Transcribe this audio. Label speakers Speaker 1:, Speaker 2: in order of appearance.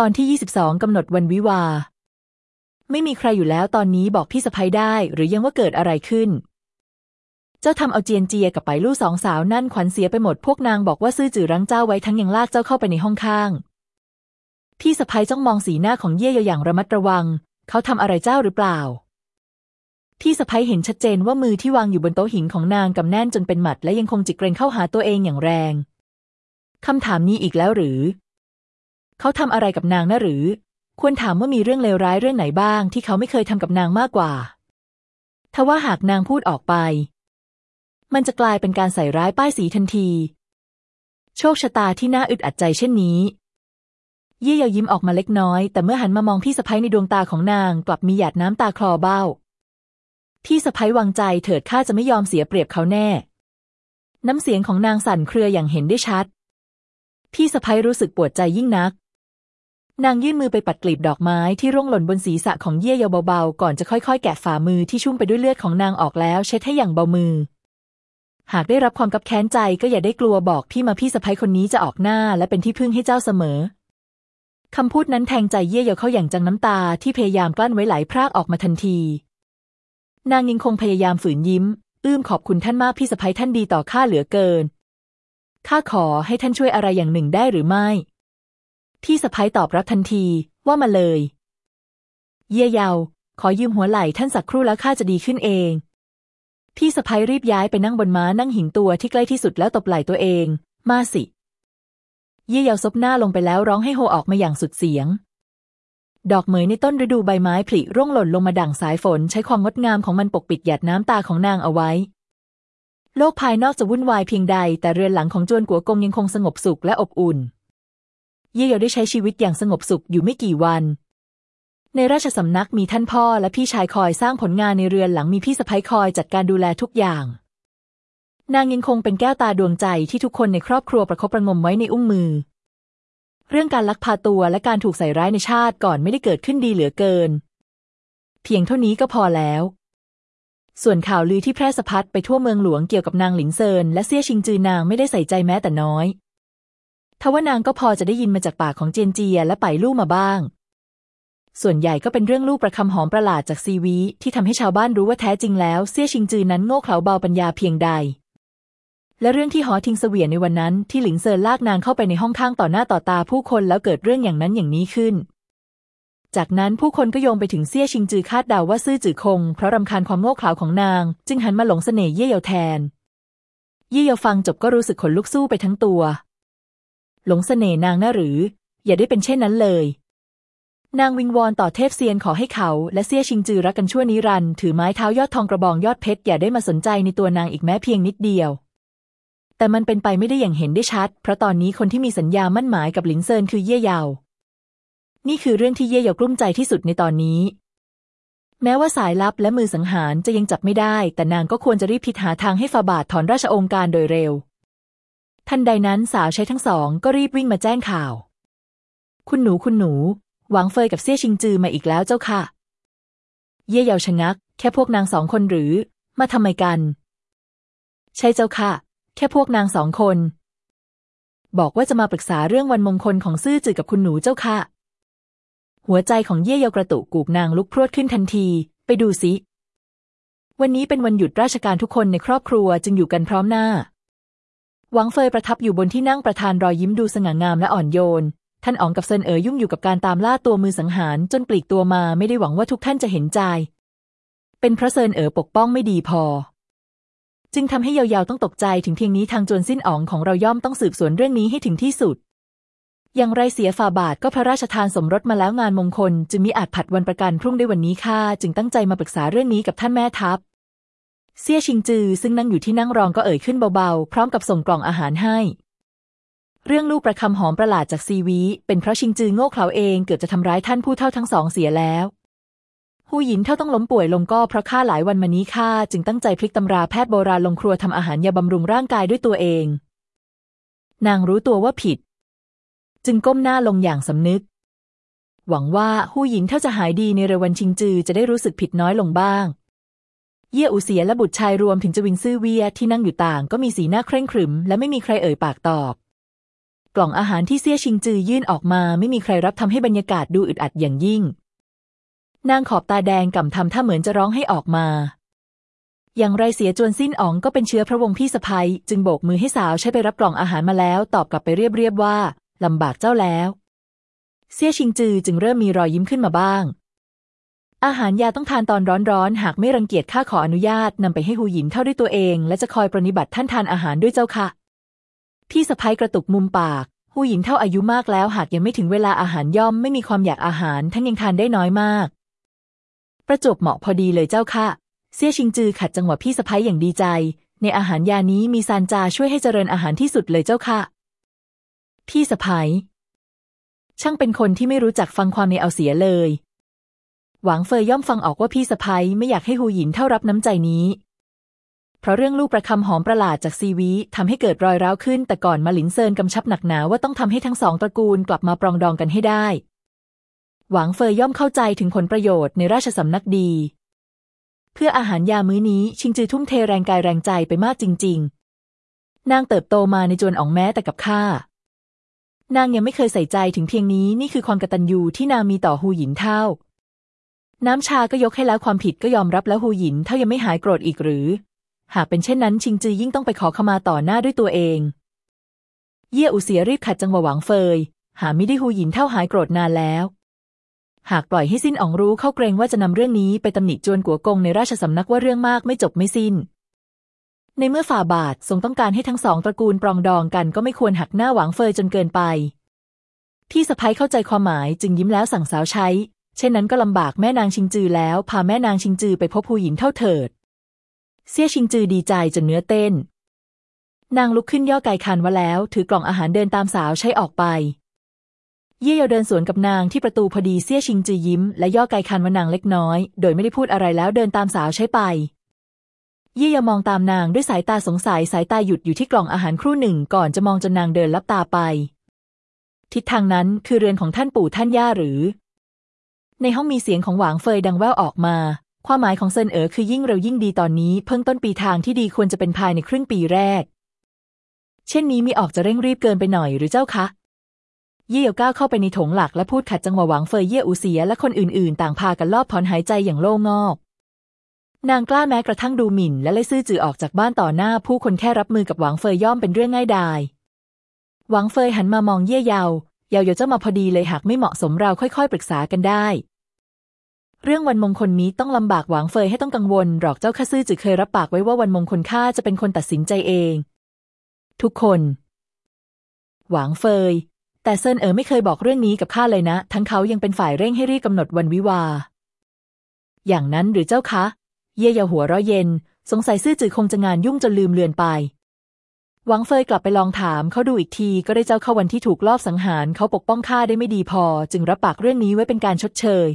Speaker 1: ตอนที่ 22 กำหนดวันวิวา ไม่มีใครอยู่แล้วตอนนี้บอกพี่สะพ้ยได้หรือยังว่าเกิดอะไรขึ้น เจ้าทำเอาเจียนเจียกับไปลู่สองสาวนั่นขวัญเสียไปหมดพวกนางบอกว่าซื่อจื่อรั้งเจ้าไว้ทั้งยังลากเจ้าเข้าไปในห้องข้าง พี่สะพ้ยจ้องมองสีหน้าของเย่เยาอย่างระมัดระวัง เขาทำอะไรเจ้าหรือเปล่า พี่สะพ้ยเห็นชัดเจนว่ามือที่วางอยู่บนโต๊ะหินของนางกำแน่นจนเป็นหมัดและยังคงจิกเกรงเข้าหาตัวเองอย่างแรงคำถามนี้อีกแล้วหรือ เขาทำอะไรกับนางนะหรือ ควรถามว่ามีเรื่องเลวร้ายเรื่องไหนบ้าง ที่เขาไม่เคยทำกับนางมากกว่า ทว่าหากนางพูดออกไป มันจะกลายเป็นการใส่ร้ายป้ายสีทันที โชคชะตาที่น่าอึดอัดใจเช่นนี้ เยี่ยยยิ้มออกมาเล็กน้อย แต่เมื่อหันมามองพี่สะพ้ยในดวงตาของนางกลับมีหยาดน้ำตาคลอเบ้า พี่สะพ้ยวางใจเถิดข้าจะไม่ยอมเสียเปรียบเขาแน่ น้ำเสียงของนางสั่นเครืออย่างเห็นได้ชัดพี่สะพ้ยรู้สึกปวดใจยิ่งนัก นางยื่นมือไปปัดกลีบดอกไม้ที่ร่วงหล่นบนศีรษะของเย่เยาเบาๆ ก่อนจะค่อยๆ แกะฝ่ามือที่ชุ่มไปด้วยเลือดของนางออกแล้ว เช็ดให้อย่างเบามือ หากได้รับความกับแค้นใจก็อย่าได้กลัวบอกพี่มาพี่สะพ้ยคนนี้จะออกหน้าและเป็นที่พึ่งให้เจ้าเสมอ คำพูดนั้นแทงใจเย่เยาเข้าอย่างจังน้ำตาที่พยายามกลั้นไว้ไหลพรากออกมาทันที นางยังคงพยายามฝืนยิ้ม อื้มขอบคุณท่านมากพี่สะพ้ยท่านดีต่อข้าเหลือเกินข้าขอให้ท่านช่วยอะไรอย่างหนึ่งได้หรือไม่ พี่สะพ้ยตอบรับทันทีว่ามาเลย เย่เยาวขอยืมหัวไหล่ท่านสักครู่แล้วข้าจะดีขึ้นเอง พี่สะพ้ยรีบย้ายไปนั่งบนม้านั่งหินตัวที่ใกล้ที่สุดแล้วตบไหล่ตัวเอง มาสิ เย่เยาวซบหน้าลงไปแล้วร้องให้โฮออกมาอย่างสุดเสียง ดอกเหมยในต้นฤดูใบไม้ผลิร่วงหล่นลงมาดั่งสายฝน ใช้ความงดงามของมันปกปิดหยาดน้ำตาของนางเอาไว้ โลกภายนอกจะวุ่นวายเพียงใด แต่เรือนหลังของจวนกัวกงยังคงสงบสุขและอบอุ่น เย่เยาได้ใช้ชีวิตอย่างสงบสุขอยู่ไม่กี่วัน ในราชสำนักมีท่านพ่อและพี่ชายคอยสร้างผลงานในเรือนหลังมีพี่สะพ้ยคอยจัดการดูแลทุกอย่าง นางยังคงเป็นแก้วตาดวงใจที่ทุกคนในครอบครัวประคบประงมไว้ในอุ้งมือ เรื่องการลักพาตัวและการถูกใส่ร้ายในชาติก่อนไม่ได้เกิดขึ้นดีเหลือเกิน เพียงเท่านี้ก็พอแล้วส่วนข่าวลือที่แพร่สะพัดไปทั่วเมืองหลวงเกี่ยวกับนางหลิงเซินและเซี่ยชิงจือนางไม่ได้ใส่ใจแม้แต่น้อย ทว่านางก็พอจะได้ยินมาจากปากของเจียนเจียและไปลู่มาบ้าง ส่วนใหญ่ก็เป็นเรื่องลูกประคำหอมประหลาดจากซีวีที่ทำให้ชาวบ้านรู้ว่าแท้จริงแล้วเซี่ยชิงจือนั้นโง่เขลาเบาปัญญาเพียงใด และเรื่องที่หอทิงเสวียนในวันนั้นที่หลิงเซินลากนางเข้าไปในห้องข้างต่อหน้าต่อตาผู้คนแล้วเกิดเรื่องอย่างนั้นอย่างนี้ขึ้นจากนั้นผู้คนก็โยงไปถึงเซี่ยชิงจือคาดเดาว่าซื่อจือคง เพราะรำคาญความโง่เขลาของนาง จึงหันมาหลงเสน่ห์เย่เยาแทน เย่เยาฟังจบก็รู้สึกขนลุกซู่ไปทั้งตัว หลงเสน่ห์นางน่ะหรือ อย่าได้เป็นเช่นนั้นเลย นางวิงวอนต่อเทพเซียนขอให้เขาและเซี่ยชิงจือรักกันชั่วนิรันดร์ถือไม้เท้ายอดทองกระบองยอดเพชรอย่าได้มาสนใจในตัวนางอีกแม้เพียงนิดเดียว แต่มันเป็นไปไม่ได้อย่างเห็นได้ชัด เพราะตอนนี้คนที่มีสัญญามั่นหมายกับหลิงเซินคือเย่เยา นี่คือเรื่องที่เย่เยากลุ้มใจที่สุดในตอนนี้แม้ว่าสายลับและมือสังหารจะยังจับไม่ได้ แต่นางก็ควรจะรีบพิจหาทางให้ฟาบาทถอนราชองค์การโดยเร็ว ทันใดนั้นสาวใช้ทั้งสองก็รีบวิ่งมาแจ้งข่าว คุณหนูคุณหนู หวังเฟยกับเซี่ยชิงจือมาอีกแล้วเจ้าค่ะ เย่เยาชะงัก แค่พวกนางสองคนหรือ มาทำไมกัน ใช่เจ้าค่ะ แค่พวกนางสองคน บอกว่าจะมาปรึกษาเรื่องวันมงคลของซื่อจือกับคุณหนูเจ้าค่ะ หัวใจของเย่เยากระตุกกูกนางลุกพรวดขึ้นทันที ไปดูสิวันนี้เป็นวันหยุดราชการทุกคนในครอบครัวจึงอยู่กันพร้อมหน้า หวังเฟยประทับอยู่บนที่นั่งประธานรอยยิ้มดูสง่างามและอ่อนโยน ท่านอ๋องกับเซินเอ๋ยยุ่งอยู่กับการตามล่าตัวมือสังหารจนปลีกตัวมาไม่ได้หวังว่าทุกท่านจะเห็นใจ เป็นเพราะเซินเอ๋อปกป้องไม่ดีพอ จึงทำให้ยาวๆต้องตกใจถึงเพียงนี้ทางจวนสิ้นอ๋องของเราย่อมต้องสืบสวนเรื่องนี้ให้ถึงที่สุด อย่างไรเสียฝ่าบาทก็พระราชทานสมรสมาแล้วงานมงคล จึงมีอาจผัดวันประกันพรุ่งได้วันนี้ค่ะจึงตั้งใจมาปรึกษาเรื่องนี้กับท่านแม่ทัพ เซี่ยชิงจือซึ่งนั่งอยู่ที่นั่งรองก็เอ่ยขึ้นเบาๆ พร้อมกับส่งกล่องอาหารให้ เรื่องลูกประคำหอมประหลาดจากซีวี เป็นเพราะชิงจือโง่เขลาเองเกือบจะทำร้ายท่านผู้เท่าทั้งสองเสียแล้วหูหยินเท่าต้องล้มป่วยลงก็เพราะข้าหลายวันมานี้ข้าจึงตั้งใจพลิกตำราแพทย์โบราณลงครัวทำอาหารยาบำรุงร่างกายด้วยตัวเอง นางรู้ตัวว่าผิด จึงก้มหน้าลงอย่างสำนึก หวังว่าหูหยินเท่าจะหายดีในเร็ววันชิงจือจะได้รู้สึกผิดน้อยลงบ้าง เย่อูเสียและบุตรชายรวมถึงจวินซื่อเวียที่นั่งอยู่ต่างก็มีสีหน้าเคร่งขรึม และไม่มีใครเอ่ยปากตอบ กล่องอาหารที่เซี่ยชิงจือยื่นออกมาไม่มีใครรับทำให้บรรยากาศดูอึดอัดอย่างยิ่ง นางขอบตาแดงก่ำทำท่าเหมือนจะร้องให้ออกมา อย่างไรเสียจวนสิ้นอ๋องก็เป็นเชื้อพระวงศ์พี่สะพ้ยจึงโบกมือให้สาวใช้ไปรับกล่องอาหารมาแล้ว ตอบกลับไปเรียบๆว่าลำบากเจ้าแล้ว เซี่ยชิงจือจึงเริ่มมีรอยยิ้มขึ้นมาบ้าง อาหารยาต้องทานตอนร้อนๆ หากไม่รังเกียจข้าขออนุญาตนำไปให้หูหยินเข้าด้วยตัวเอง และจะคอยปรนิบัติท่านทานอาหารด้วยเจ้าค่ะ พี่สะพ้ยกระตุกมุมปาก หูหยินเท่าอายุมากแล้ว หากยังไม่ถึงเวลาอาหารย่อมไม่มีความอยากอาหารทั้งยังทานได้น้อยมาก ประจบเหมาะพอดีเลยเจ้าค่ะเซี่ยชิงจือขัดจังหวะพี่สะพ้ยอย่างดีใจ ในอาหารยานี้มีซานจาช่วยให้เจริญอาหารที่สุดเลยเจ้าค่ะ พี่สะพ้ยช่างเป็นคนที่ไม่รู้จักฟังความในเอาเสียเลย หวังเฟยย่อมฟังออกว่าพี่สะพ้ยไม่อยากให้หูหยินเท่ารับน้ำใจนี้ เพราะเรื่องลูกประคำหอมประหลาดจากซีวีทำให้เกิดรอยร้าวขึ้น แต่ก่อนมาหลินเซินกำชับหนักหนาว่าต้องทำให้ทั้งสองตระกูลกลับมาปรองดองกันให้ได้ หวังเฟยย่อมเข้าใจถึงผลประโยชน์ในราชสำนักดี เพื่ออาหารยามื้อนี้ชิงจือทุ่มเทแรงกายแรงใจไปมากจริง ๆ นางเติบโตมาในจวนอองแม้แต่กับข้านางยังไม่เคยใส่ใจถึงเพียงนี้นี่คือความกตัญญูที่นางมีต่อฮูหยินเท่า น้ำชาก็ยกให้แล้วความผิดก็ยอมรับแล้วฮูหยินเท่ายังไม่หายโกรธอีกหรือ หากเป็นเช่นนั้นชิงจือยิ่งต้องไปขอขมาต่อหน้าด้วยตัวเอง เย่อูเสียรีบขัดจังหวะหวังเฟย หาไม่ได้ฮูหยินเท่าหายโกรธนานแล้ว หากปล่อยให้สิ้นอองรู้เข้าเกรงว่าจะนำเรื่องนี้ไปตำหนิจวนกัวกงในราชสำนักว่าเรื่องมากไม่จบไม่สิ้น ในเมื่อฝ่าบาททรงต้องการให้ทั้งสองตระกูลปรองดองกันก็ไม่ควรหักหน้าหวังเฟยจนเกินไปที่สะพ้ยเข้าใจความหมายจึงยิ้มแล้วสั่งสาวใช้ เช่นนั้นก็ลำบากแม่นางชิงจือแล้ว พาแม่นางชิงจือไปพบผู้หญิงเท่าเถิดเสี่ยชิงจือดีใจจนเนื้อเต้น นางลุกขึ้นย่อไก่คันว่าแล้ว ถือกล่องอาหารเดินตามสาวใช้ออกไป เย่เยาเดินสวนกับนางที่ประตูพอดีเสี่ยชิงจือยิ้มและย่อไก่คันว่านางเล็กน้อย โดยไม่ได้พูดอะไรแล้วเดินตามสาวใช้ไป เยี่ยมองตามนางด้วยสายตาสงสัยสายตาหยุดอยู่ที่กล่องอาหารครู่หนึ่งก่อนจะมองจนนางเดินลับตาไป ทิศทางนั้นคือเรือนของท่านปู่ท่านย่าหรือ ในห้องมีเสียงของหวางเฟยดังแว่วออกมา ความหมายของเซินเอ๋อคือยิ่งเร็วยิ่งดีตอนนี้ เพิ่งต้นปีทางที่ดีควรจะเป็นภายในครึ่งปีแรก เช่นนี้มีออกจะเร่งรีบเกินไปหน่อยหรือเจ้าคะ เยี่ยวก้าวเข้าไปในถงหลักและพูดขัดจังหวะหวังเฟยเยี่ยอูเสียและคนอื่นๆ ต่างพากันลอบถอนหายใจอย่างโล่งอก นางกล้าแม้กระทั่งดูหมิ่น และไล่ซื่อจือออกจากบ้านต่อหน้า ผู้คนแค่รับมือกับหวังเฟยย่อมเป็นเรื่องง่ายดายหวังเฟยหันมามองเย่เยา ยาเยาเจ้ามาพอดีเลยหากไม่เหมาะสมเราค่อย ๆ ปรึกษากันได้ เรื่องวันมงคลนี้ต้องลำบากหวังเฟยให้ต้องกังวล หรอกเจ้าข้าซื่อจือเคยรับปากไว้ว่าวันมงคลข้าจะเป็นคนตัดสินใจเอง ทุกคน หวังเฟย แต่เซินเอ๋อไม่เคยบอกเรื่องนี้กับข้าเลยนะ ทั้งเขายังเป็นฝ่ายเร่งให้รีบกำหนดวันวิวา อย่างนั้นหรือเจ้าคะ เย่เยาหัวเราะเย็น สงสัยซื่อจือคงจะงานยุ่งจนลืมเลือนไป หวังเฟยกลับไปลองถามเขาดูอีกทีก็ได้เจ้าเข้าวันที่ถูกลอบสังหารเขาปกป้องข้าได้ไม่ดีพอ จึงรับปากเรื่องนี้ไว้เป็นการชดเชย